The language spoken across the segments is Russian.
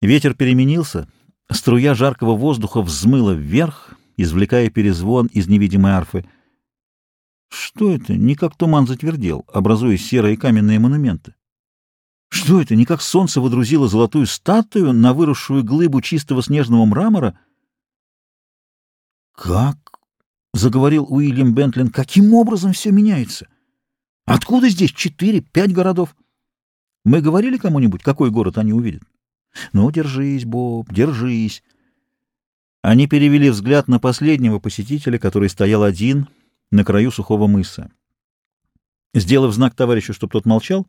Ветер переменился, струя жаркого воздуха взмыла вверх, извлекая перезвон из невидимой арфы. Что это? Не как туман затвердел, образуя серые каменные монументы. Что это? Не как солнце водрузило золотую статую на выросшую глыбу чистого снежного мрамора? Как? — заговорил Уильям Бентлин. — Каким образом все меняется? Откуда здесь четыре, пять городов? Мы говорили кому-нибудь, какой город они увидят? Ну, держись, Боб, держись. Они перевели взгляд на последнего посетителя, который стоял один на краю сухого мыса. Сделав знак товарищу, чтобы тот молчал,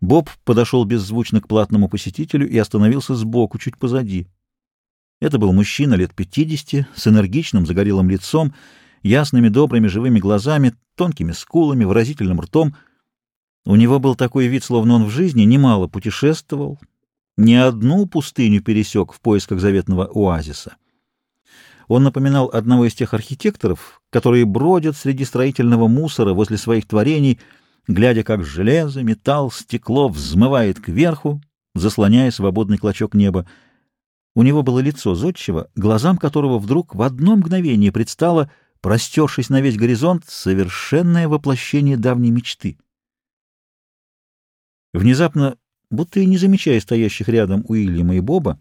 Боб подошел беззвучно к платному посетителю и остановился сбоку, чуть позади. Это был мужчина лет пятидесяти, с энергичным загорелым лицом, ясными добрыми живыми глазами, тонкими скулами, выразительным ртом. У него был такой вид, словно он в жизни немало путешествовал, не одну пустыню пересек в поисках заветного оазиса. Он напоминал одного из тех архитекторов, которые бродят среди строительного мусора возле своих творений, глядя, как железо, металл, стекло взмывает кверху, заслоняя свободный клочок неба. У него было лицо зодчего, глазам которого вдруг в одно мгновение предстало, простершись на весь горизонт, совершенное воплощение давней мечты. Внезапно Будто и не замечая стоящих рядом Уильяма и Боба,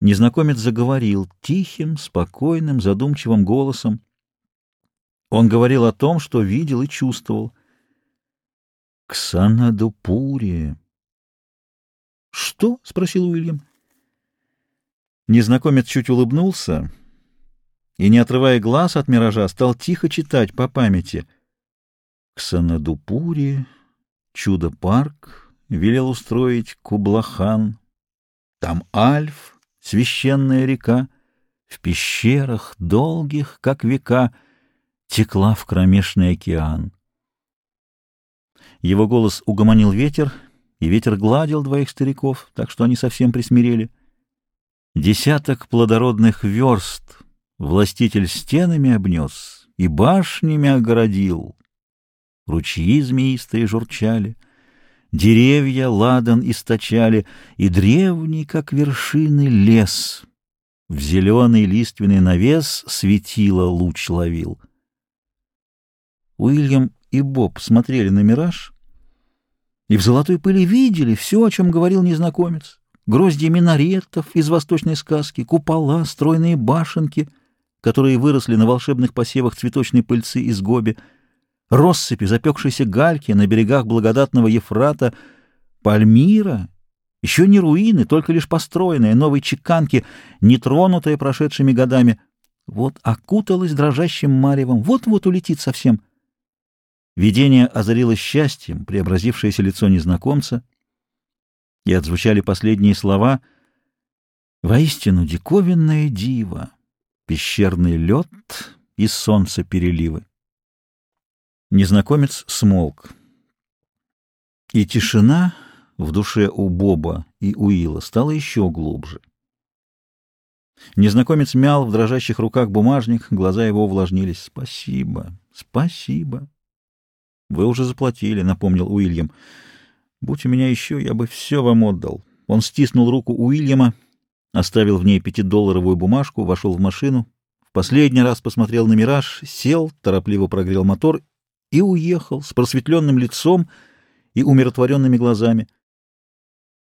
незнакомец заговорил тихим, спокойным, задумчивым голосом. Он говорил о том, что видел и чувствовал. «Ксанадупури!» «Что?» — спросил Уильям. Незнакомец чуть улыбнулся и, не отрывая глаз от миража, стал тихо читать по памяти. «Ксанадупури, чудо-парк, велел устроить Кублахан. Там Альф, священная река, в пещерах долгих, как века, текла в кромешный океан. Его голос угомонил ветер, и ветер гладил двоих стариков, так что они совсем присмирели. Десяток плодородных верст властитель стенами обнес и башнями огородил. Ручьи змеистые журчали — Деревья ладан источали, и древний, как вершины, лес. В зеленый лиственный навес светило луч ловил. Уильям и Боб смотрели на мираж и в золотой пыли видели все, о чем говорил незнакомец. Грозди минаретов из восточной сказки, купола, стройные башенки, которые выросли на волшебных посевах цветочной пыльцы из Гоби — россыпи запекшейся гальки на берегах благодатного Ефрата, Пальмира, еще не руины, только лишь построенные, новой чеканки, не тронутые прошедшими годами, вот окуталась дрожащим маревом, вот-вот улетит совсем. Видение озарило счастьем преобразившееся лицо незнакомца, и отзвучали последние слова «Воистину диковинное диво, пещерный лед и солнце переливы». Незнакомец смолк. И тишина в душе у Боба и Уилла стала еще глубже. Незнакомец мял в дрожащих руках бумажник, глаза его увлажнились. «Спасибо, спасибо». «Вы уже заплатили», — напомнил Уильям. «Будь у меня еще, я бы все вам отдал». Он стиснул руку Уильяма, оставил в ней пятидолларовую бумажку, вошел в машину, в последний раз посмотрел на «Мираж», сел, торопливо прогрел мотор и уехал с просветленным лицом и умиротворенными глазами.